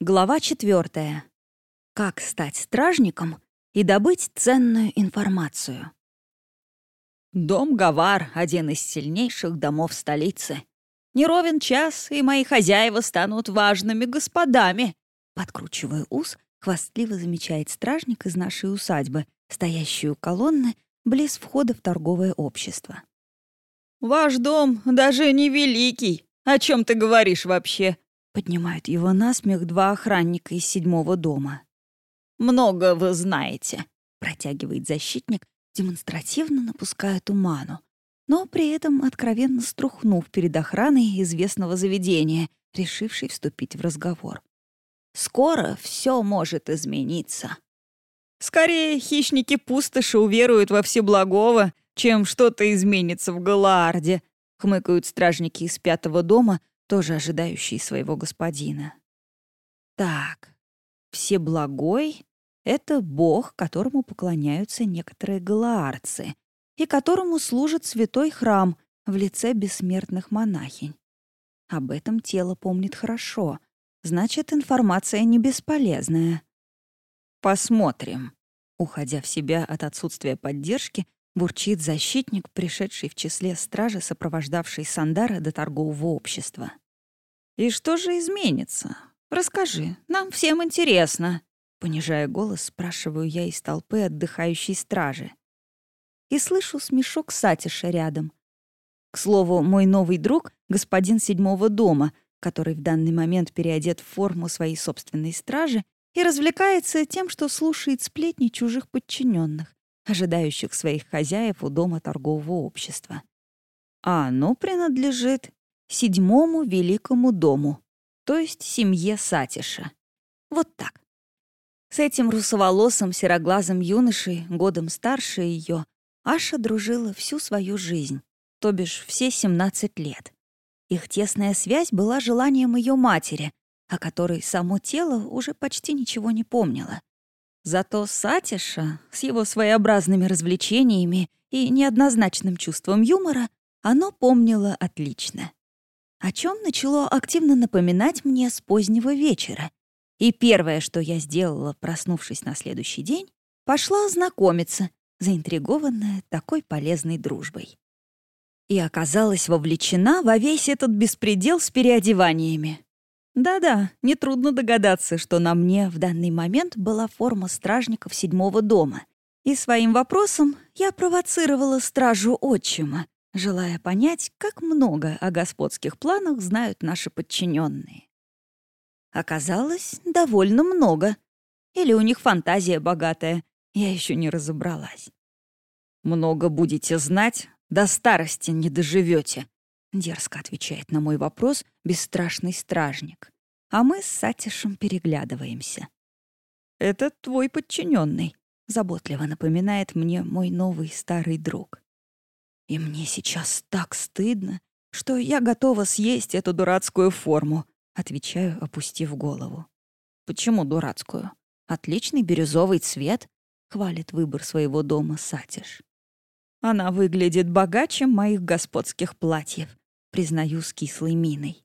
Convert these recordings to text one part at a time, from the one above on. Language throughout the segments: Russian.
Глава четвертая. Как стать стражником и добыть ценную информацию. Дом Гавар — один из сильнейших домов столицы. Не ровен час, и мои хозяева станут важными господами. Подкручивая ус, хвастливо замечает стражник из нашей усадьбы, стоящую колонны близ входа в торговое общество. «Ваш дом даже не великий. О чем ты говоришь вообще?» Поднимают его на смех два охранника из седьмого дома. «Много вы знаете», — протягивает защитник, демонстративно напуская туману, но при этом откровенно струхнув перед охраной известного заведения, решившей вступить в разговор. «Скоро все может измениться». «Скорее, хищники пустоши уверуют во всеблагого, чем что-то изменится в Галаарде», — хмыкают стражники из пятого дома, тоже ожидающий своего господина. Так, Всеблагой — это бог, которому поклоняются некоторые галаарцы и которому служит святой храм в лице бессмертных монахинь. Об этом тело помнит хорошо, значит, информация не бесполезная. Посмотрим. Уходя в себя от отсутствия поддержки, бурчит защитник, пришедший в числе стражи, сопровождавший Сандара до торгового общества. «И что же изменится? Расскажи, нам всем интересно», — понижая голос, спрашиваю я из толпы отдыхающей стражи. И слышу смешок Сатиша рядом. К слову, мой новый друг — господин седьмого дома, который в данный момент переодет в форму своей собственной стражи и развлекается тем, что слушает сплетни чужих подчиненных ожидающих своих хозяев у дома торгового общества. А оно принадлежит седьмому великому дому, то есть семье Сатиша. Вот так. С этим русоволосым сероглазым юношей, годом старше ее, Аша дружила всю свою жизнь, то бишь все 17 лет. Их тесная связь была желанием ее матери, о которой само тело уже почти ничего не помнило. Зато Сатиша с его своеобразными развлечениями и неоднозначным чувством юмора оно помнило отлично. О чем начало активно напоминать мне с позднего вечера. И первое, что я сделала, проснувшись на следующий день, пошла знакомиться, заинтригованная такой полезной дружбой. И оказалась вовлечена во весь этот беспредел с переодеваниями. Да-да, нетрудно догадаться, что на мне в данный момент была форма стражников седьмого дома. И своим вопросом я провоцировала стражу отчима, желая понять, как много о господских планах знают наши подчиненные. Оказалось, довольно много. Или у них фантазия богатая, я еще не разобралась. «Много будете знать, до старости не доживете, — дерзко отвечает на мой вопрос бесстрашный стражник. А мы с Сатишем переглядываемся. «Это твой подчиненный, заботливо напоминает мне мой новый старый друг. И мне сейчас так стыдно, что я готова съесть эту дурацкую форму, отвечаю, опустив голову. Почему дурацкую? Отличный бирюзовый цвет, хвалит выбор своего дома Сатиш. Она выглядит богаче моих господских платьев, признаю с кислой миной.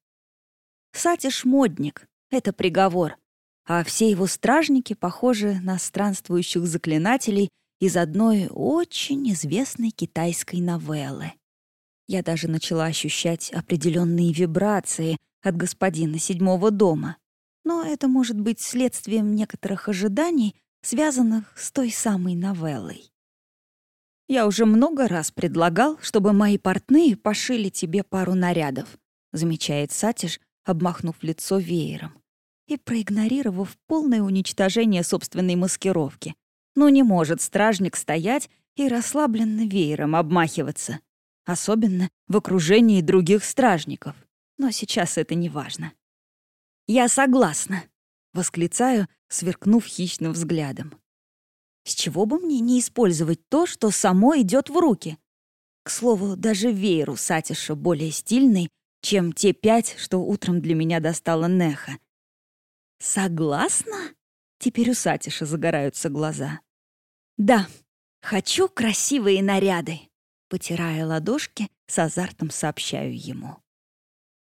Сатиш — модник, это приговор, а все его стражники похожи на странствующих заклинателей из одной очень известной китайской новеллы. Я даже начала ощущать определенные вибрации от господина седьмого дома. Но это может быть следствием некоторых ожиданий, связанных с той самой новеллой. Я уже много раз предлагал, чтобы мои портные пошили тебе пару нарядов, замечает Сатиш, обмахнув лицо веером и проигнорировав полное уничтожение собственной маскировки. Но не может стражник стоять и расслабленно веером обмахиваться. Особенно в окружении других стражников. Но сейчас это не важно. «Я согласна», — восклицаю, сверкнув хищным взглядом. С чего бы мне не использовать то, что само идет в руки? К слову, даже веер у Сатиша более стильный, чем те пять, что утром для меня достала Неха. «Согласна?» Теперь у Сатиша загораются глаза. «Да, хочу красивые наряды», — потирая ладошки, с азартом сообщаю ему.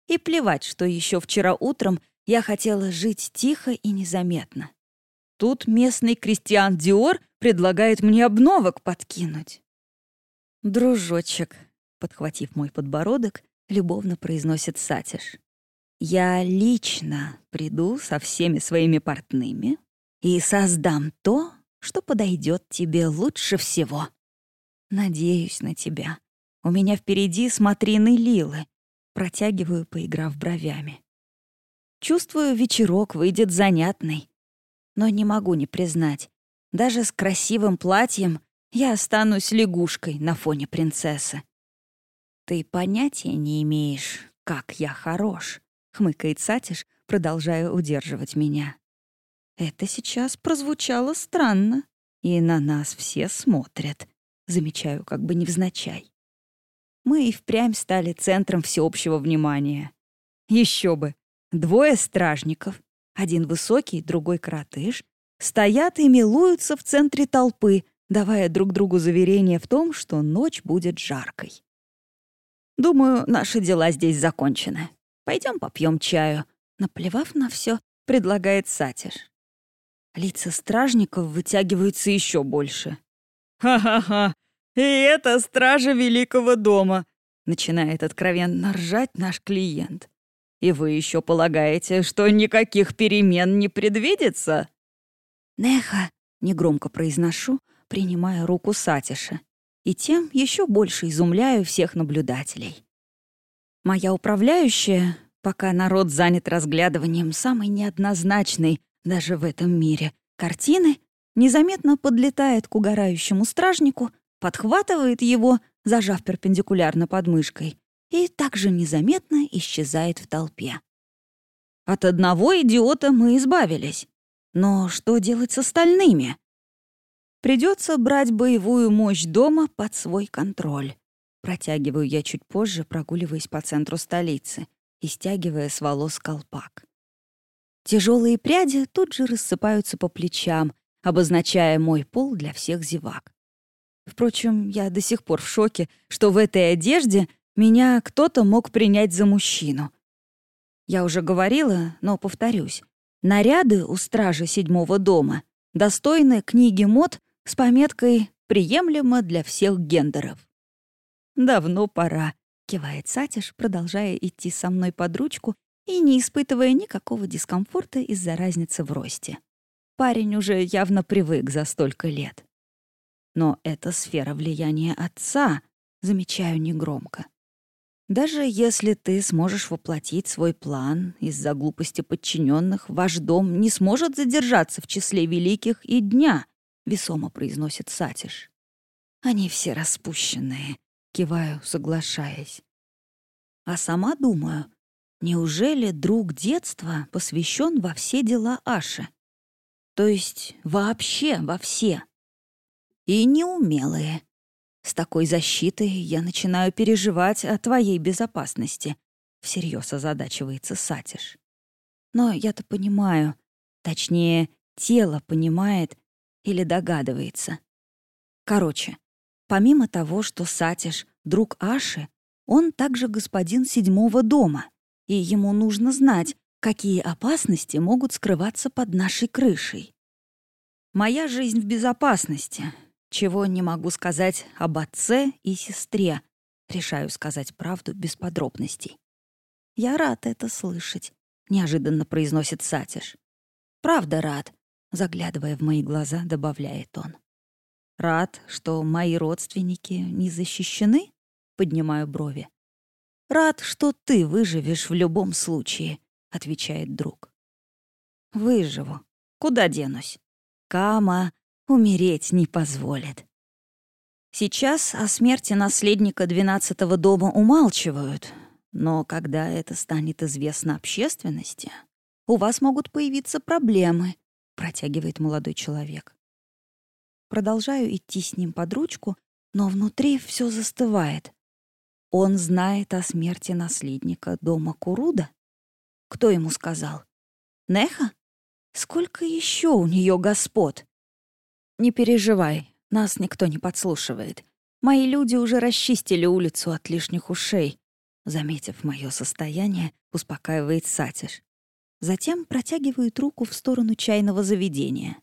И плевать, что еще вчера утром Я хотела жить тихо и незаметно. Тут местный Кристиан Диор предлагает мне обновок подкинуть. «Дружочек», — подхватив мой подбородок, любовно произносит Сатиш. «Я лично приду со всеми своими портными и создам то, что подойдет тебе лучше всего. Надеюсь на тебя. У меня впереди смотрины лилы. Протягиваю, поиграв бровями. Чувствую, вечерок выйдет занятный. Но не могу не признать. Даже с красивым платьем я останусь лягушкой на фоне принцессы. «Ты понятия не имеешь, как я хорош», — хмыкает Сатиш, продолжая удерживать меня. Это сейчас прозвучало странно, и на нас все смотрят, замечаю как бы невзначай. Мы и впрямь стали центром всеобщего внимания. Еще бы, двое стражников, один высокий, другой коротыш, стоят и милуются в центре толпы, давая друг другу заверение в том, что ночь будет жаркой. Думаю, наши дела здесь закончены. Пойдем попьем чаю. Наплевав на все, предлагает Сатиш. Лица стражников вытягиваются еще больше. «Ха-ха-ха! И это стража Великого дома!» Начинает откровенно ржать наш клиент. «И вы еще полагаете, что никаких перемен не предвидится?» «Неха!» — негромко произношу, принимая руку Сатиша. И тем еще больше изумляю всех наблюдателей. Моя управляющая, пока народ занят разглядыванием самой неоднозначной даже в этом мире, картины, незаметно подлетает к угорающему стражнику, подхватывает его, зажав перпендикулярно под мышкой, и также незаметно исчезает в толпе. От одного идиота мы избавились. Но что делать с остальными? Придется брать боевую мощь дома под свой контроль. Протягиваю я чуть позже, прогуливаясь по центру столицы и стягивая с волос колпак. Тяжелые пряди тут же рассыпаются по плечам, обозначая мой пол для всех зевак. Впрочем, я до сих пор в шоке, что в этой одежде меня кто-то мог принять за мужчину. Я уже говорила, но повторюсь. Наряды у стражи седьмого дома достойны книги мод с пометкой «Приемлемо для всех гендеров». «Давно пора», — кивает Сатиш, продолжая идти со мной под ручку и не испытывая никакого дискомфорта из-за разницы в росте. Парень уже явно привык за столько лет. Но это сфера влияния отца, замечаю негромко. Даже если ты сможешь воплотить свой план, из-за глупости подчиненных ваш дом не сможет задержаться в числе великих и дня, весомо произносит Сатиш. Они все распущенные, киваю, соглашаясь. А сама думаю, Неужели друг детства посвящен во все дела Аши? То есть вообще во все. И неумелые. С такой защитой я начинаю переживать о твоей безопасности. Всерьез озадачивается Сатиш. Но я-то понимаю, точнее, тело понимает или догадывается. Короче, помимо того, что Сатиш — друг Аши, он также господин седьмого дома — и ему нужно знать, какие опасности могут скрываться под нашей крышей. Моя жизнь в безопасности, чего не могу сказать об отце и сестре. Решаю сказать правду без подробностей. «Я рад это слышать», — неожиданно произносит Сатиш. «Правда рад», — заглядывая в мои глаза, добавляет он. «Рад, что мои родственники не защищены?» — поднимаю брови. «Рад, что ты выживешь в любом случае», — отвечает друг. «Выживу. Куда денусь? Кама умереть не позволит». Сейчас о смерти наследника двенадцатого дома умалчивают, но когда это станет известно общественности, у вас могут появиться проблемы, протягивает молодой человек. Продолжаю идти с ним под ручку, но внутри все застывает. Он знает о смерти наследника дома Куруда? Кто ему сказал? Неха? Сколько еще у нее господ? Не переживай, нас никто не подслушивает. Мои люди уже расчистили улицу от лишних ушей. Заметив мое состояние, успокаивает Сатиш. Затем протягивает руку в сторону чайного заведения.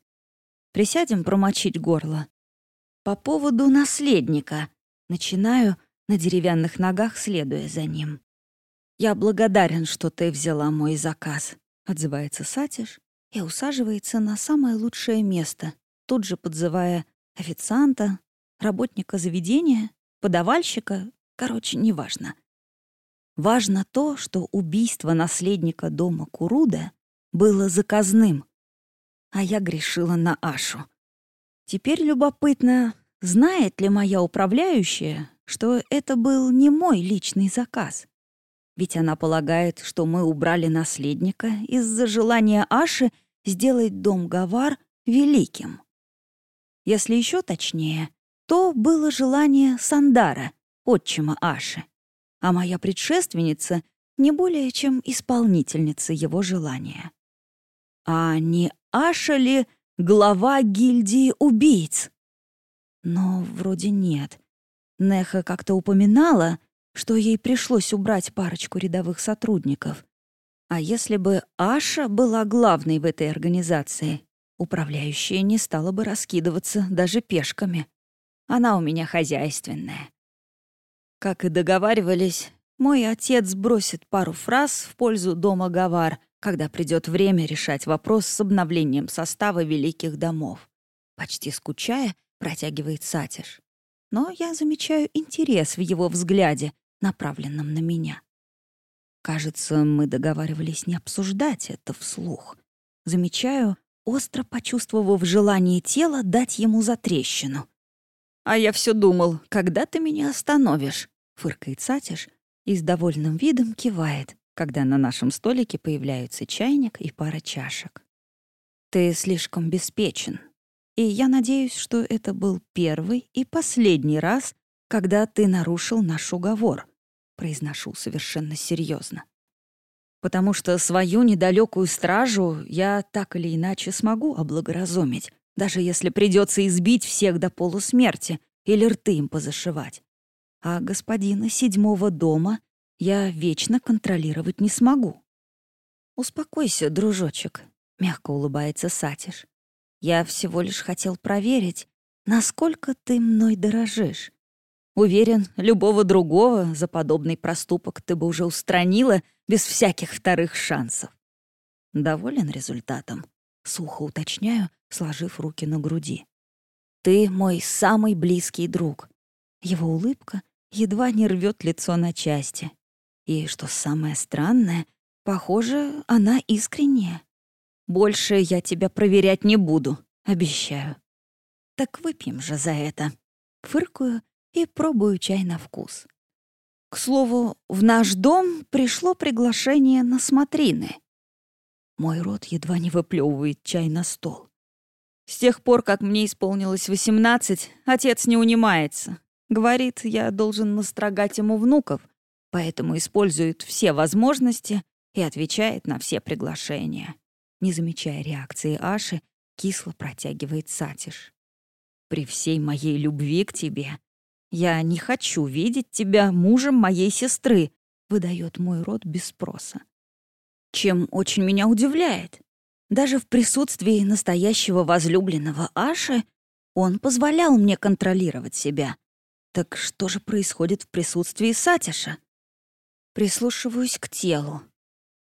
Присядем промочить горло. По поводу наследника. Начинаю на деревянных ногах, следуя за ним. «Я благодарен, что ты взяла мой заказ», — отзывается Сатиш и усаживается на самое лучшее место, тут же подзывая официанта, работника заведения, подавальщика, короче, неважно. Важно то, что убийство наследника дома Куруда было заказным, а я грешила на Ашу. Теперь любопытно, знает ли моя управляющая, что это был не мой личный заказ. Ведь она полагает, что мы убрали наследника из-за желания Аши сделать дом Гавар великим. Если еще точнее, то было желание Сандара, отчима Аши а моя предшественница не более чем исполнительница его желания. А не Аша ли глава гильдии убийц? Но вроде нет. Неха как-то упоминала, что ей пришлось убрать парочку рядовых сотрудников. А если бы Аша была главной в этой организации, управляющая не стала бы раскидываться даже пешками. Она у меня хозяйственная. Как и договаривались, мой отец бросит пару фраз в пользу дома Гавар, когда придет время решать вопрос с обновлением состава великих домов. Почти скучая, протягивает Сатиш. Но я замечаю интерес в его взгляде, направленном на меня. Кажется, мы договаривались не обсуждать это вслух. Замечаю, остро почувствовав желание тела дать ему затрещину. «А я все думал, когда ты меня остановишь?» — фыркает Сатиш и с довольным видом кивает, когда на нашем столике появляются чайник и пара чашек. «Ты слишком беспечен, и я надеюсь, что это был первый и последний раз, когда ты нарушил наш уговор», — произношу совершенно серьезно. «Потому что свою недалекую стражу я так или иначе смогу облагоразумить, даже если придется избить всех до полусмерти или рты им позашивать. А господина седьмого дома я вечно контролировать не смогу. «Успокойся, дружочек», — мягко улыбается Сатиш. «Я всего лишь хотел проверить, насколько ты мной дорожишь. Уверен, любого другого за подобный проступок ты бы уже устранила без всяких вторых шансов. Доволен результатом?» Сухо уточняю, сложив руки на груди. «Ты мой самый близкий друг». Его улыбка едва не рвет лицо на части. И, что самое странное, похоже, она искренняя. «Больше я тебя проверять не буду, обещаю». «Так выпьем же за это». Фыркую и пробую чай на вкус. К слову, в наш дом пришло приглашение на смотрины. Мой рот едва не выплевывает чай на стол. С тех пор, как мне исполнилось восемнадцать, отец не унимается. Говорит, я должен настрогать ему внуков, поэтому использует все возможности и отвечает на все приглашения. Не замечая реакции Аши, кисло протягивает Сатиш. «При всей моей любви к тебе я не хочу видеть тебя мужем моей сестры», выдает мой род без спроса чем очень меня удивляет. Даже в присутствии настоящего возлюбленного Аши он позволял мне контролировать себя. Так что же происходит в присутствии Сатиша? Прислушиваюсь к телу.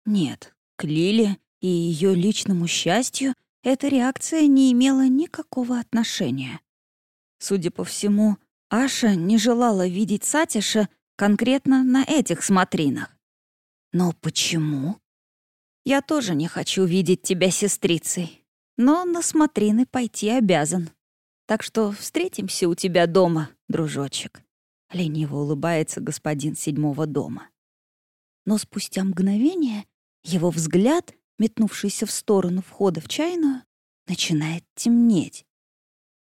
Нет, к Лиле и ее личному счастью эта реакция не имела никакого отношения. Судя по всему, Аша не желала видеть Сатиша конкретно на этих смотринах. Но почему? Я тоже не хочу видеть тебя сестрицей, но на смотрины пойти обязан. Так что встретимся у тебя дома, дружочек». Лениво улыбается господин седьмого дома. Но спустя мгновение его взгляд, метнувшийся в сторону входа в чайную, начинает темнеть.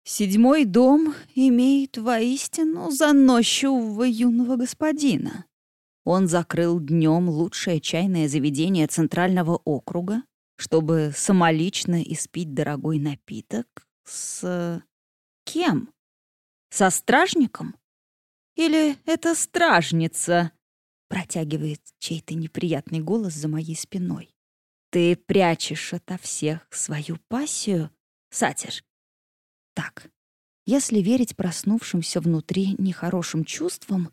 Седьмой дом имеет воистину заносчивого юного господина. Он закрыл днем лучшее чайное заведение Центрального округа, чтобы самолично испить дорогой напиток с... кем? Со стражником? Или это стражница? Протягивает чей-то неприятный голос за моей спиной. Ты прячешь ото всех свою пассию, Сатиш? Так, если верить проснувшимся внутри нехорошим чувствам,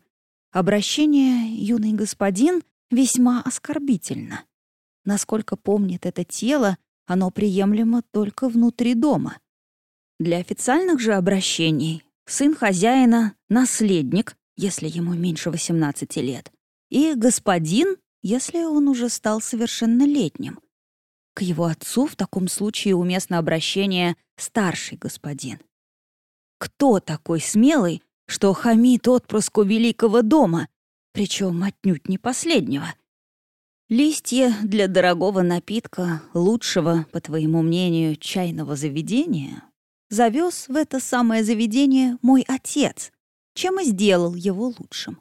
обращение «юный господин» весьма оскорбительно. Насколько помнит это тело, оно приемлемо только внутри дома. Для официальных же обращений сын хозяина — наследник, если ему меньше 18 лет, и господин, если он уже стал совершеннолетним. К его отцу в таком случае уместно обращение «старший господин». Кто такой смелый, что хамит отпрыску великого дома, причем отнюдь не последнего? Листья для дорогого напитка, лучшего, по твоему мнению, чайного заведения, завез в это самое заведение мой отец, чем и сделал его лучшим.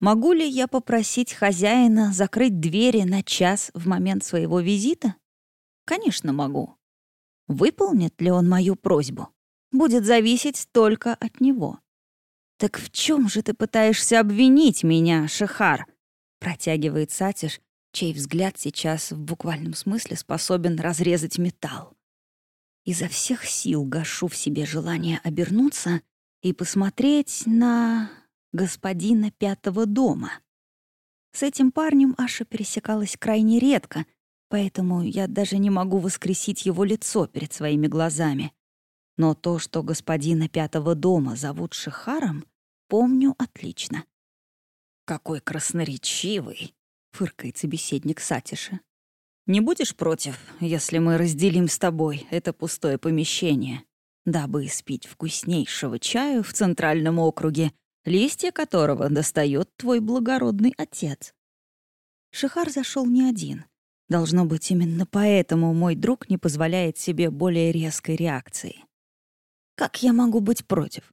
Могу ли я попросить хозяина закрыть двери на час в момент своего визита? Конечно, могу. Выполнит ли он мою просьбу? будет зависеть только от него. «Так в чем же ты пытаешься обвинить меня, Шихар?» протягивает Сатиш, чей взгляд сейчас в буквальном смысле способен разрезать металл. Изо всех сил гашу в себе желание обернуться и посмотреть на господина пятого дома. С этим парнем Аша пересекалась крайне редко, поэтому я даже не могу воскресить его лицо перед своими глазами. Но то, что господина пятого дома зовут Шихаром, помню отлично. «Какой красноречивый!» — фыркает собеседник Сатиша. «Не будешь против, если мы разделим с тобой это пустое помещение, дабы испить вкуснейшего чаю в Центральном округе, листья которого достает твой благородный отец?» Шихар зашел не один. Должно быть, именно поэтому мой друг не позволяет себе более резкой реакции. Как я могу быть против?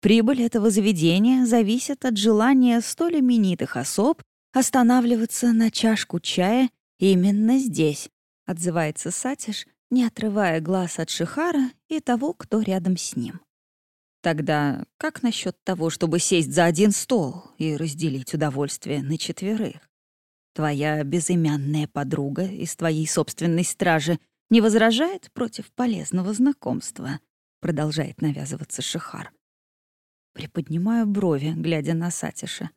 Прибыль этого заведения зависит от желания столь именитых особ останавливаться на чашку чая именно здесь, отзывается Сатиш, не отрывая глаз от Шихара и того, кто рядом с ним. Тогда как насчет того, чтобы сесть за один стол и разделить удовольствие на четверых? Твоя безымянная подруга из твоей собственной стражи не возражает против полезного знакомства? продолжает навязываться Шихар. Приподнимаю брови, глядя на Сатиша.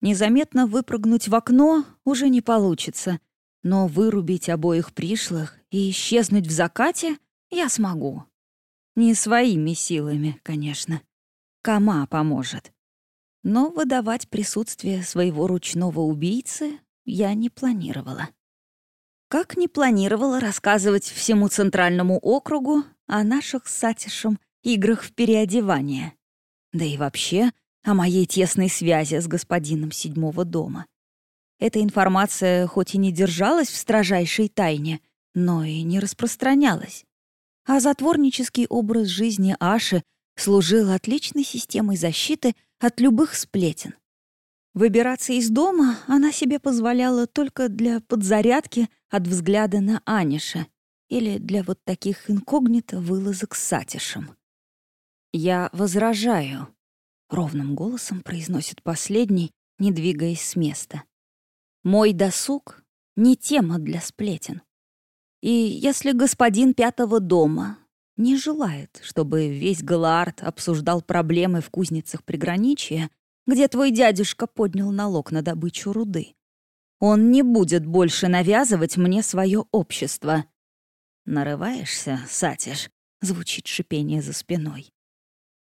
Незаметно выпрыгнуть в окно уже не получится, но вырубить обоих пришлых и исчезнуть в закате я смогу. Не своими силами, конечно. Кама поможет. Но выдавать присутствие своего ручного убийцы я не планировала. Как не планировала рассказывать всему Центральному округу о наших с Сатишем играх в переодевание. Да и вообще о моей тесной связи с господином седьмого дома. Эта информация хоть и не держалась в строжайшей тайне, но и не распространялась. А затворнический образ жизни Аши служил отличной системой защиты от любых сплетен. Выбираться из дома она себе позволяла только для подзарядки от взгляда на Аниша или для вот таких инкогнито вылазок с Сатишем. «Я возражаю», — ровным голосом произносит последний, не двигаясь с места. «Мой досуг — не тема для сплетен. И если господин пятого дома не желает, чтобы весь Галаард обсуждал проблемы в кузницах приграничья, где твой дядюшка поднял налог на добычу руды, он не будет больше навязывать мне свое общество. «Нарываешься, Сатиш?» — звучит шипение за спиной.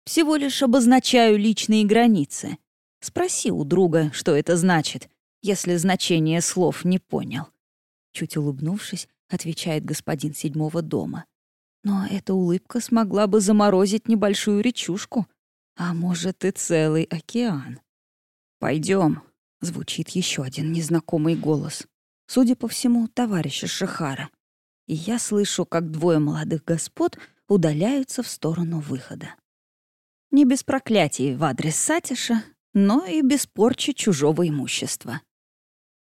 «Всего лишь обозначаю личные границы. Спроси у друга, что это значит, если значение слов не понял». Чуть улыбнувшись, отвечает господин седьмого дома. Но эта улыбка смогла бы заморозить небольшую речушку, а может и целый океан. Пойдем, звучит еще один незнакомый голос. Судя по всему, товарища Шихара и я слышу, как двое молодых господ удаляются в сторону выхода. Не без проклятий в адрес Сатиша, но и без порчи чужого имущества.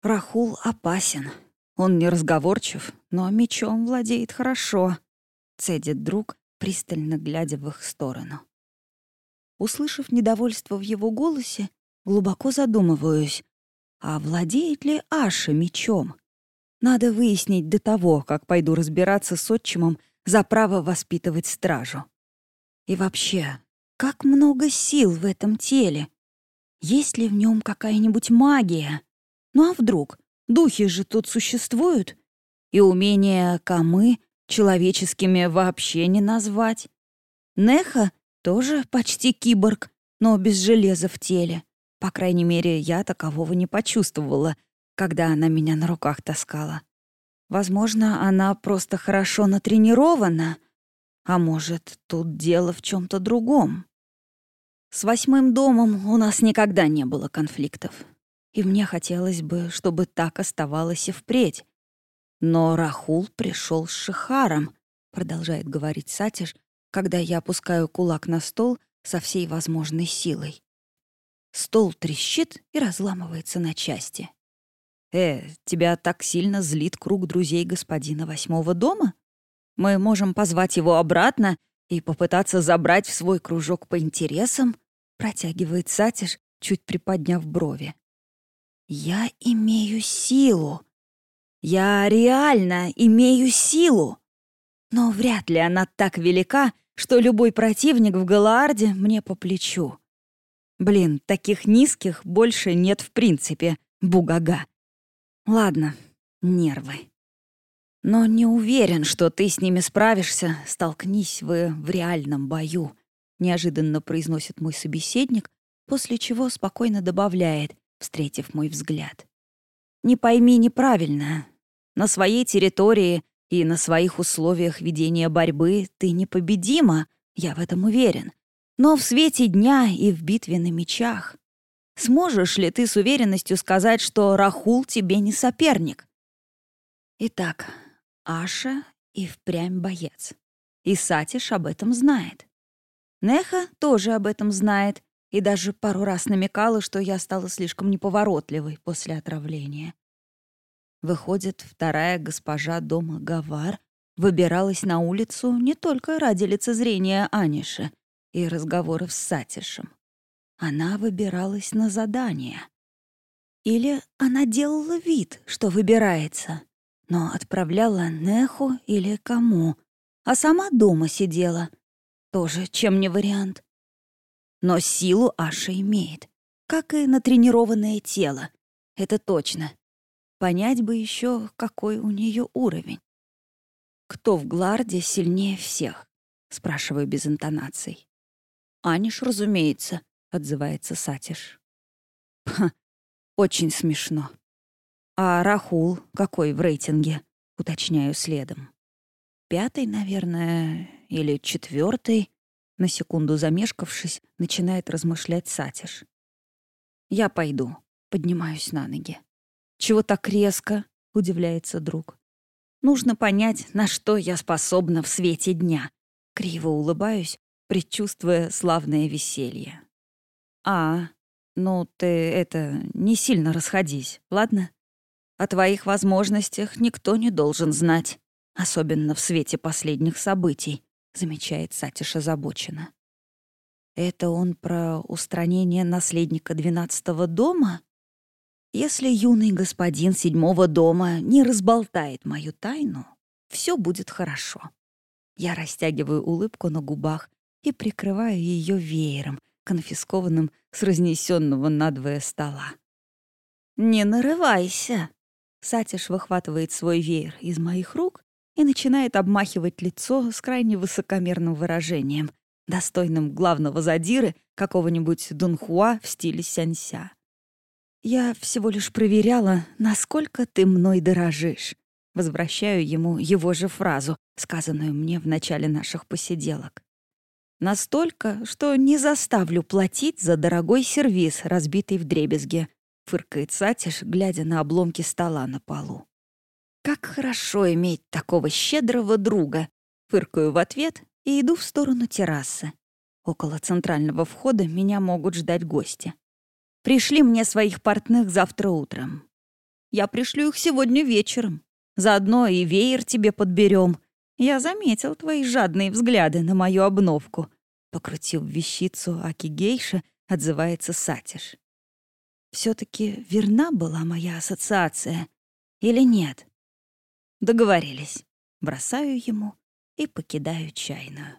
Рахул опасен. Он неразговорчив, но мечом владеет хорошо, цедит друг, пристально глядя в их сторону. Услышав недовольство в его голосе, глубоко задумываюсь, а владеет ли Аша мечом? Надо выяснить до того, как пойду разбираться с отчимом за право воспитывать стражу. И вообще, как много сил в этом теле. Есть ли в нем какая-нибудь магия? Ну а вдруг? Духи же тут существуют. И умения камы человеческими вообще не назвать. Неха тоже почти киборг, но без железа в теле. По крайней мере, я такового не почувствовала, когда она меня на руках таскала. Возможно, она просто хорошо натренирована, а может, тут дело в чем то другом. С восьмым домом у нас никогда не было конфликтов. И мне хотелось бы, чтобы так оставалось и впредь. Но Рахул пришел с Шихаром, продолжает говорить Сатиш, когда я опускаю кулак на стол со всей возможной силой. Стол трещит и разламывается на части. «Э, тебя так сильно злит круг друзей господина восьмого дома? Мы можем позвать его обратно и попытаться забрать в свой кружок по интересам, протягивает Сатиш, чуть приподняв брови. Я имею силу. Я реально имею силу. Но вряд ли она так велика, что любой противник в Галаарде мне по плечу. Блин, таких низких больше нет в принципе, бугага. Ладно, нервы. Но не уверен, что ты с ними справишься, столкнись вы в реальном бою», — неожиданно произносит мой собеседник, после чего спокойно добавляет, встретив мой взгляд. «Не пойми неправильно. На своей территории и на своих условиях ведения борьбы ты непобедима, я в этом уверен. Но в свете дня и в битве на мечах. Сможешь ли ты с уверенностью сказать, что Рахул тебе не соперник?» Итак, Аша и впрямь боец. И Сатиш об этом знает. Неха тоже об этом знает и даже пару раз намекала, что я стала слишком неповоротливой после отравления. Выходит, вторая госпожа дома Гавар выбиралась на улицу не только ради лицезрения Аниши и разговоров с Сатишем. Она выбиралась на задание. Или она делала вид, что выбирается, но отправляла Неху или кому, а сама дома сидела. Тоже чем не вариант. Но силу Аша имеет, как и натренированное тело. Это точно. Понять бы еще, какой у нее уровень. «Кто в Гларде сильнее всех?» — спрашиваю без интонаций. «Аниш, разумеется», — отзывается Сатиш. «Ха, очень смешно. А Рахул какой в рейтинге? Уточняю следом. Пятый, наверное, или четвертый. На секунду замешкавшись, начинает размышлять Сатиш. Я пойду. Поднимаюсь на ноги. Чего так резко? Удивляется друг. Нужно понять, на что я способна в свете дня. Криво улыбаюсь, предчувствуя славное веселье. А, ну ты это, не сильно расходись, ладно? О твоих возможностях никто не должен знать, особенно в свете последних событий», — замечает Сатиш озабоченно. «Это он про устранение наследника двенадцатого дома?» «Если юный господин седьмого дома не разболтает мою тайну, все будет хорошо». Я растягиваю улыбку на губах и прикрываю ее веером, конфискованным с разнесенного надвое стола. «Не нарывайся!» Сатиш выхватывает свой веер из моих рук и начинает обмахивать лицо с крайне высокомерным выражением, достойным главного задиры какого-нибудь дунхуа в стиле сянься. «Я всего лишь проверяла, насколько ты мной дорожишь». Возвращаю ему его же фразу, сказанную мне в начале наших посиделок. Настолько, что не заставлю платить за дорогой сервиз, разбитый в дребезге, — фыркает Сатиш, глядя на обломки стола на полу. «Как хорошо иметь такого щедрого друга!» Фыркаю в ответ и иду в сторону террасы. Около центрального входа меня могут ждать гости. Пришли мне своих портных завтра утром. Я пришлю их сегодня вечером. Заодно и веер тебе подберем. Я заметил твои жадные взгляды на мою обновку. Покрутив вещицу Аки Гейша, отзывается Сатиш все таки верна была моя ассоциация или нет? Договорились. Бросаю ему и покидаю чайную.